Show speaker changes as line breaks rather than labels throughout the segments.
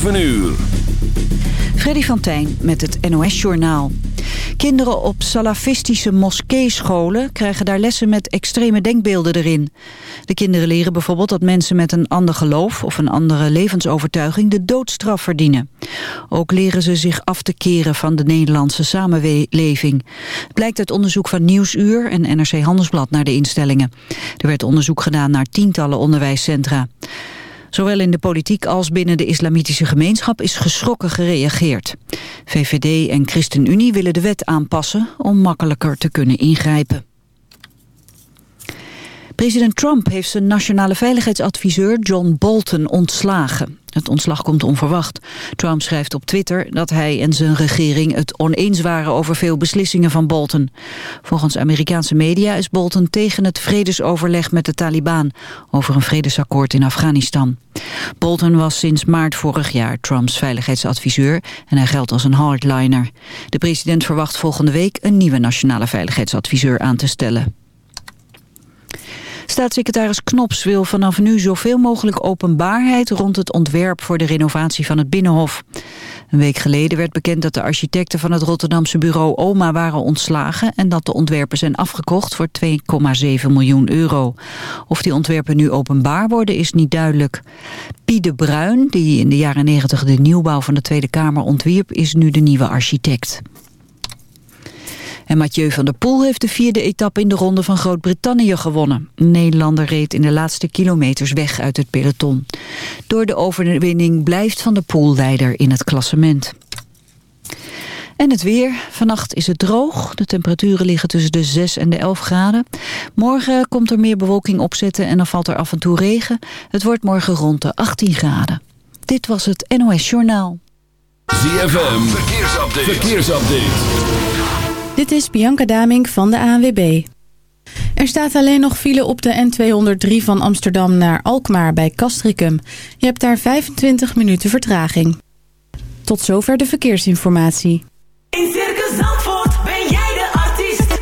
7 uur.
Freddy van Tijn met het NOS-journaal. Kinderen op salafistische moskeescholen krijgen daar lessen met extreme denkbeelden erin. De kinderen leren bijvoorbeeld dat mensen met een ander geloof of een andere levensovertuiging de doodstraf verdienen. Ook leren ze zich af te keren van de Nederlandse samenleving. Het blijkt uit onderzoek van Nieuwsuur en NRC Handelsblad naar de instellingen. Er werd onderzoek gedaan naar tientallen onderwijscentra. Zowel in de politiek als binnen de islamitische gemeenschap is geschrokken gereageerd. VVD en ChristenUnie willen de wet aanpassen om makkelijker te kunnen ingrijpen. President Trump heeft zijn nationale veiligheidsadviseur John Bolton ontslagen. Het ontslag komt onverwacht. Trump schrijft op Twitter dat hij en zijn regering het oneens waren over veel beslissingen van Bolton. Volgens Amerikaanse media is Bolton tegen het vredesoverleg met de Taliban over een vredesakkoord in Afghanistan. Bolton was sinds maart vorig jaar Trumps veiligheidsadviseur en hij geldt als een hardliner. De president verwacht volgende week een nieuwe nationale veiligheidsadviseur aan te stellen. Staatssecretaris Knops wil vanaf nu zoveel mogelijk openbaarheid rond het ontwerp voor de renovatie van het Binnenhof. Een week geleden werd bekend dat de architecten van het Rotterdamse bureau OMA waren ontslagen en dat de ontwerpen zijn afgekocht voor 2,7 miljoen euro. Of die ontwerpen nu openbaar worden is niet duidelijk. Pie de Bruin, die in de jaren 90 de nieuwbouw van de Tweede Kamer ontwierp, is nu de nieuwe architect. En Mathieu van der Poel heeft de vierde etappe in de ronde van Groot-Brittannië gewonnen. Nederlander reed in de laatste kilometers weg uit het peloton. Door de overwinning blijft van der Poel leider in het klassement. En het weer. Vannacht is het droog. De temperaturen liggen tussen de 6 en de 11 graden. Morgen komt er meer bewolking opzetten en dan valt er af en toe regen. Het wordt morgen rond de 18 graden. Dit was het NOS Journaal.
ZFM. Verkeersupdate. Verkeersupdate.
Dit is Bianca Damink van de ANWB. Er staat alleen nog file op de N203 van Amsterdam naar Alkmaar bij Castricum. Je hebt daar 25 minuten vertraging. Tot zover de verkeersinformatie.
In Circus Zandvoort ben jij de artiest.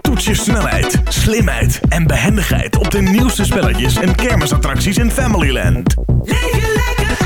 Toets je snelheid, slimheid en behendigheid op de nieuwste spelletjes en kermisattracties in Familyland.
Leef je lekker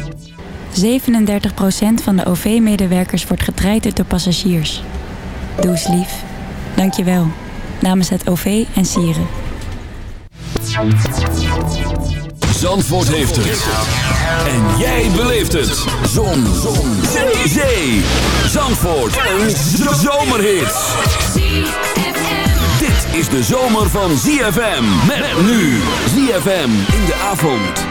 37% van de OV-medewerkers wordt getraind door passagiers. Doe eens lief. Dank je wel. Namens het OV en Sieren.
Zandvoort heeft het. En jij beleeft het. Zon. Zon. Zee. Zandvoort. Een zomerhit. Dit is de zomer van ZFM. Met nu. ZFM in de avond.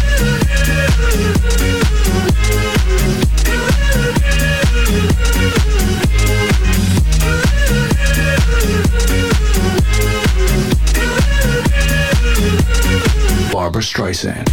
Barbara Streisand.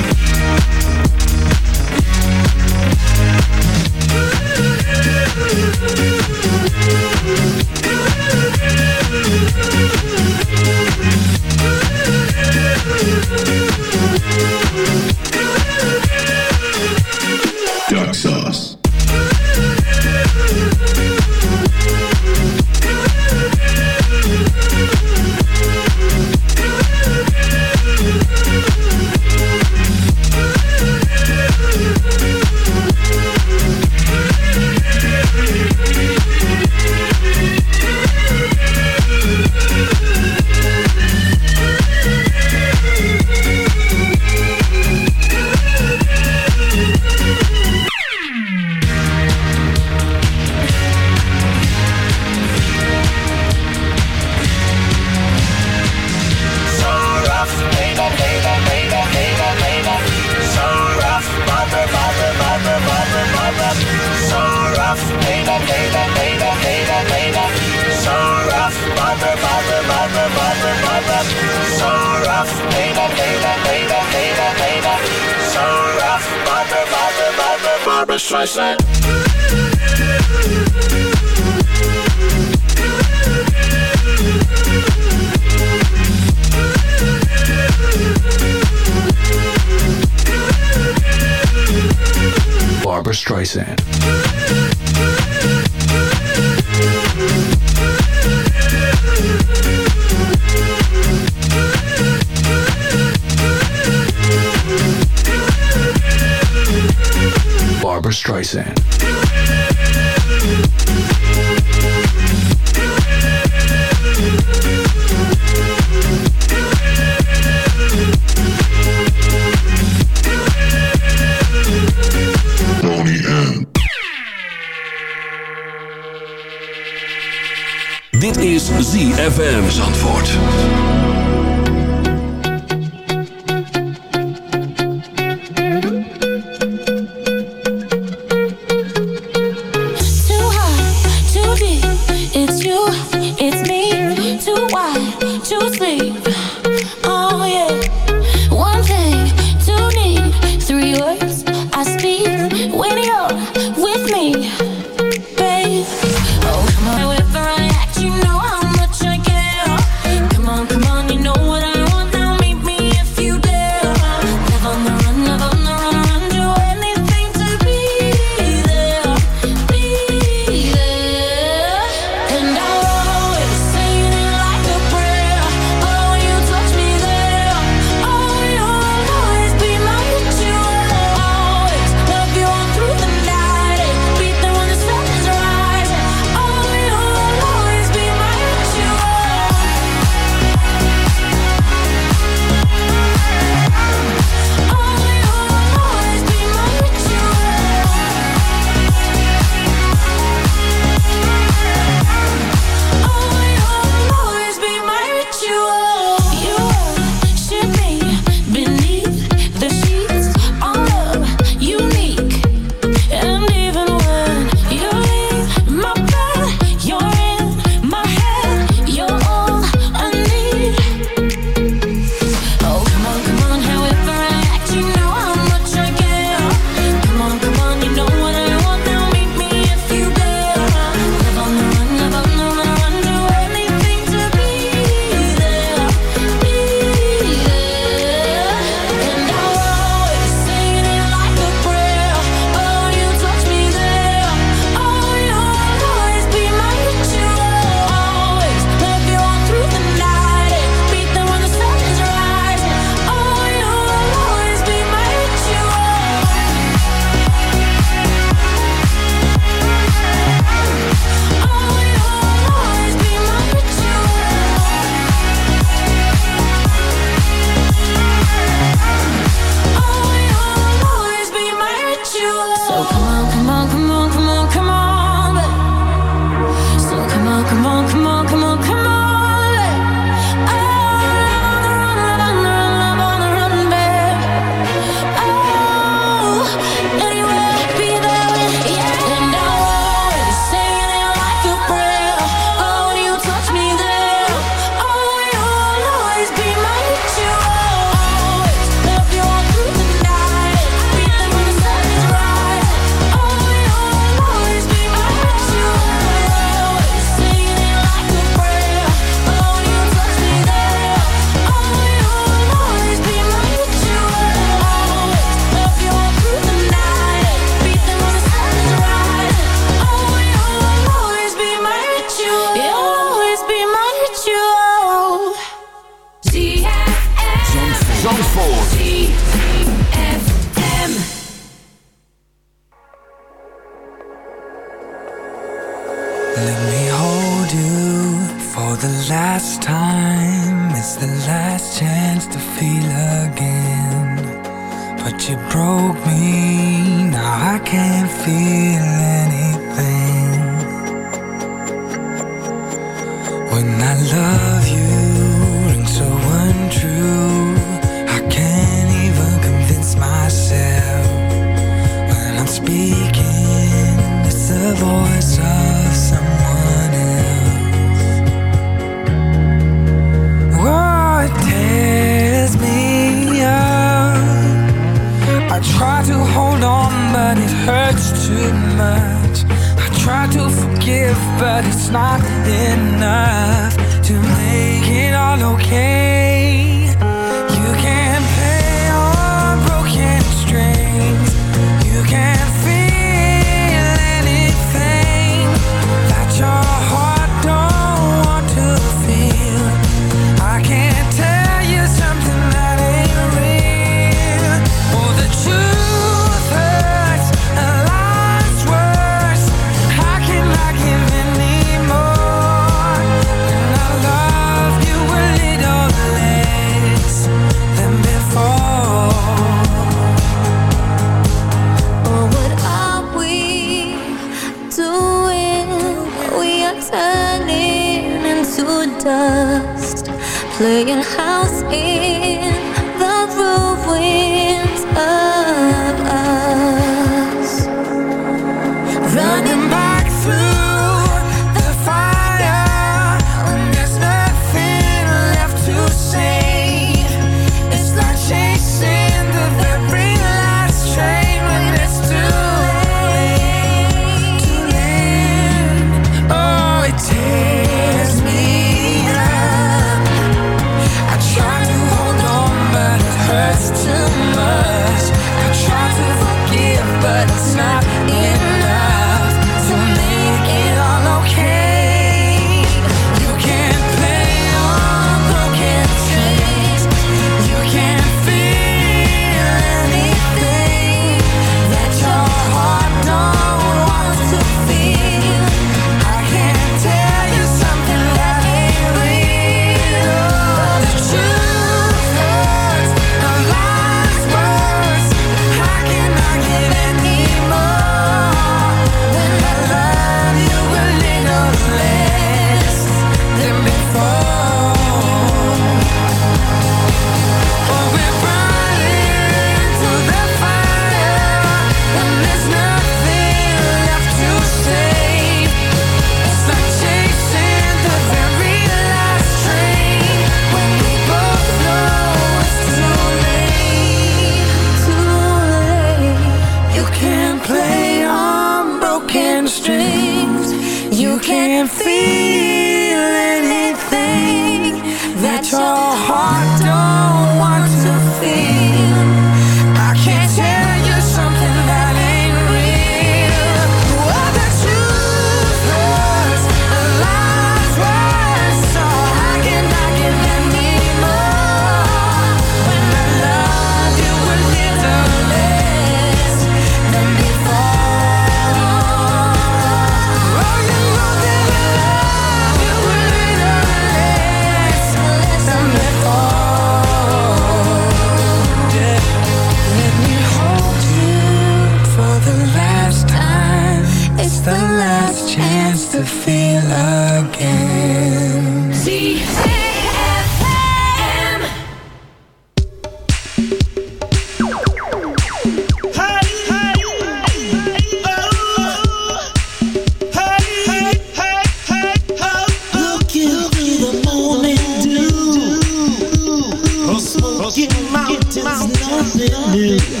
Yeah.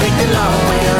take the long way around.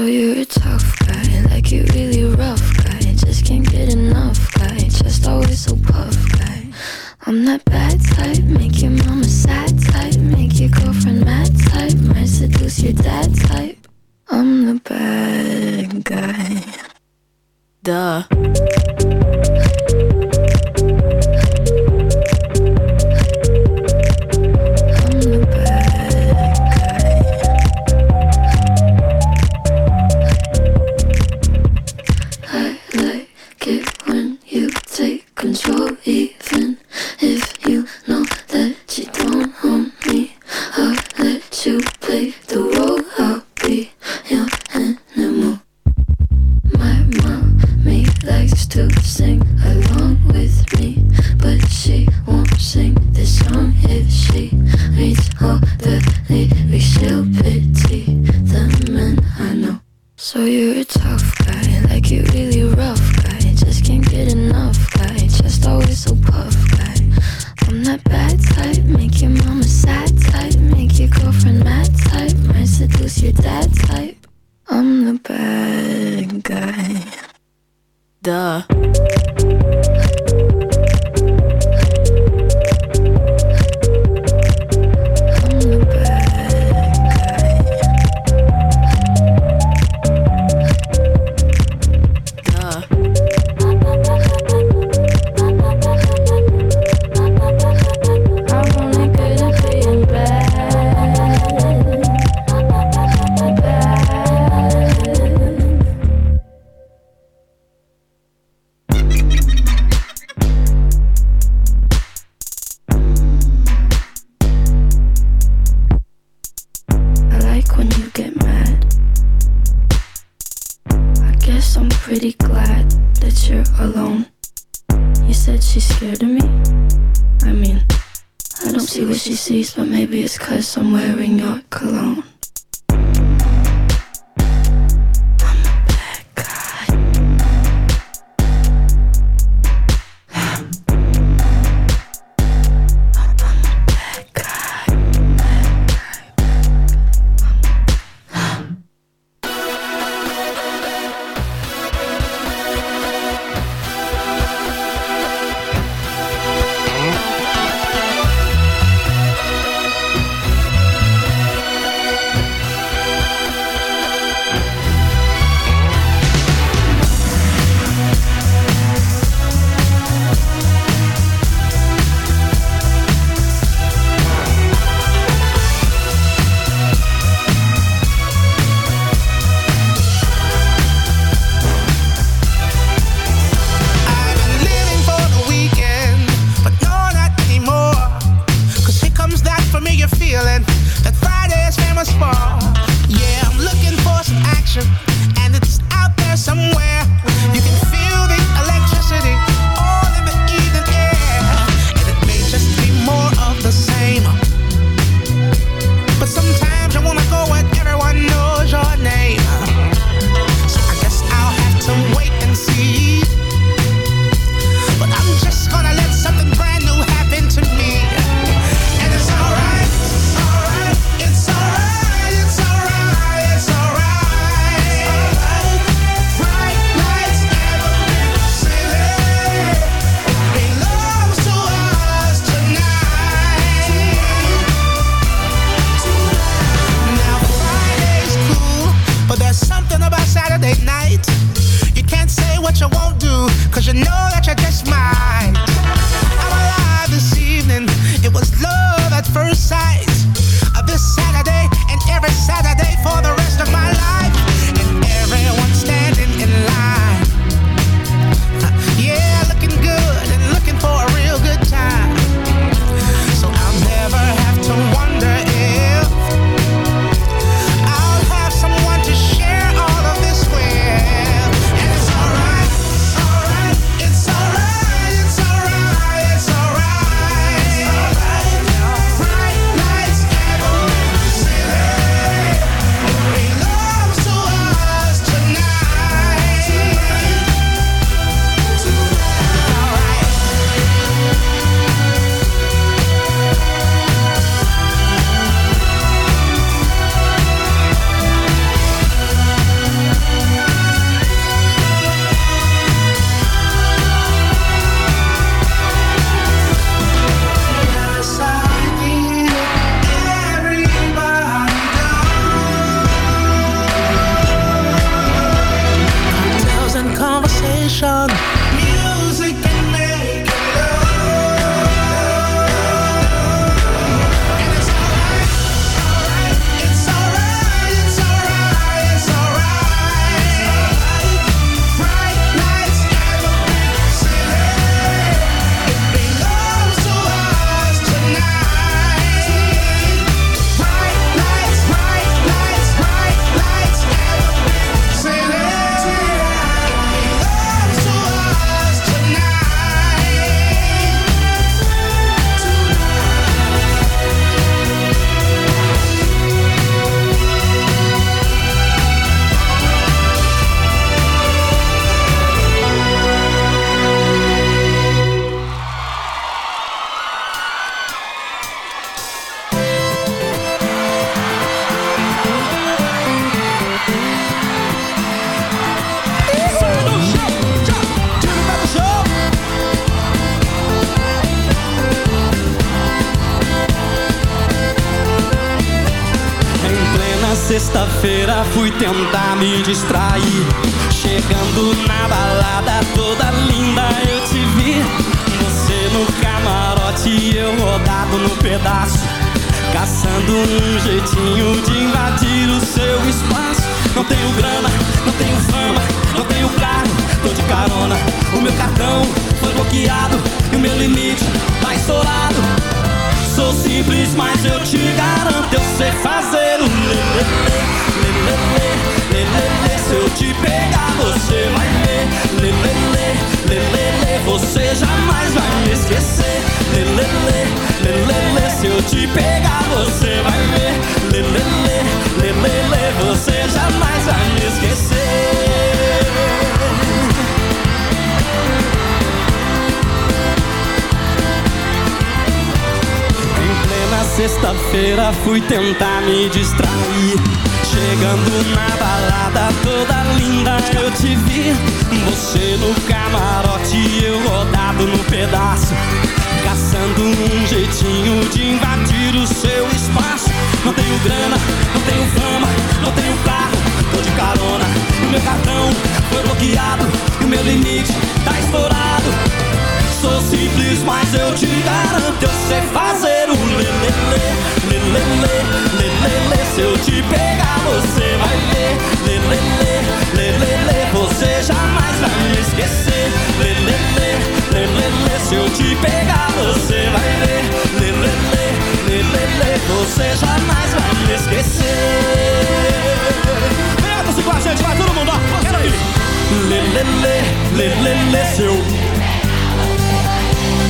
So you're a tough guy, like you really rough guy. Just can't get enough guy, just always so puff guy. I'm that bad type, make your mama sad type, make your girlfriend mad type, might seduce your dad type. But
maybe it's cause I'm wearing your cologne.
Chegando na balada toda linda eu te vi. Você no camarote eu rodado no pedaço. Caçando um jeitinho de invadir o seu espaço. Não tenho grana, não tenho fama, não tenho carro, tô de carona. O meu cartão foi bloqueado e o meu limite tá estourado. Simples, mas eu te garanto, eu sei fazer o lelele, lelele, lelele. Se eu te pegar, você vai ver, lelele, lelele. Você jamais vai me esquecer, lelele, lelele. Se eu te pegar, você vai ver, lelele, lelele. Você jamais vai me esquecer. Vem, com a gente, vai todo mundo, ó, quero aí. Lelele, lelele, se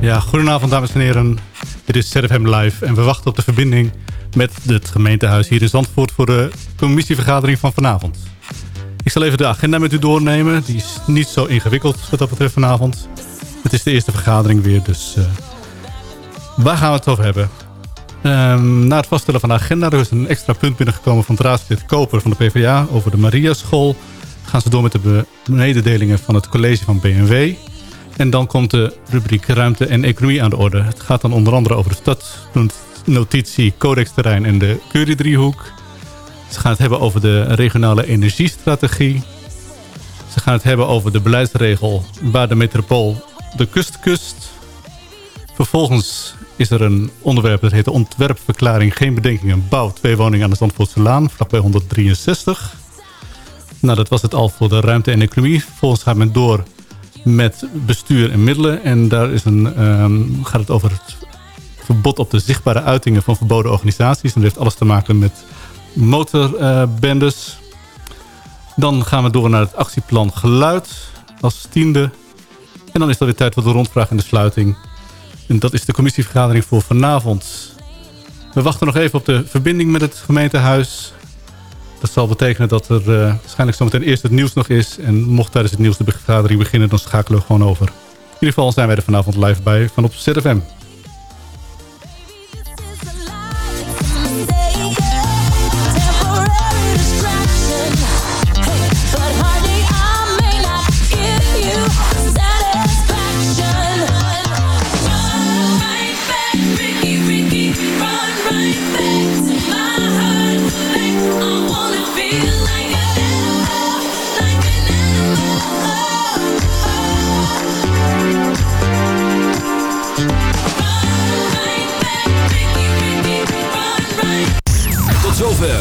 Ja, goedenavond dames en heren. Dit is ZFM Live en we wachten op de verbinding met het gemeentehuis hier in Zandvoort voor de commissievergadering van vanavond. Ik zal even de agenda met u doornemen. Die is niet zo ingewikkeld wat dat betreft vanavond. Het is de eerste vergadering weer, dus eh, waar gaan we het over hebben? Ehm, na het vaststellen van de agenda, er is een extra punt binnengekomen van het raadslid Koper van de PvdA over de Maria School. Gaan ze door met de mededelingen van het college van BNW. En dan komt de rubriek ruimte en economie aan de orde. Het gaat dan onder andere over de stadsnotitie, codexterrein en de Curie-driehoek. Ze gaan het hebben over de regionale energiestrategie. Ze gaan het hebben over de beleidsregel waar de metropool de kust kust. Vervolgens is er een onderwerp dat heet de ontwerpverklaring geen bedenkingen bouw twee woningen aan de Zandvoortse Laan vlakbij 163. Nou, dat was het al voor de ruimte en economie. Vervolgens gaat men door met bestuur en middelen. En daar is een, ehm, gaat het over het verbod op de zichtbare uitingen van verboden organisaties. En dat heeft alles te maken met motorbendes. dan gaan we door naar het actieplan geluid als tiende. En dan is het weer tijd voor de rondvraag en de sluiting. En dat is de commissievergadering voor vanavond. We wachten nog even op de verbinding met het gemeentehuis. Dat zal betekenen dat er eh, waarschijnlijk zometeen eerst het nieuws nog is. En mocht tijdens het nieuws de vergadering beginnen, dan schakelen we gewoon over. In ieder geval zijn wij er vanavond live bij van op ZFM.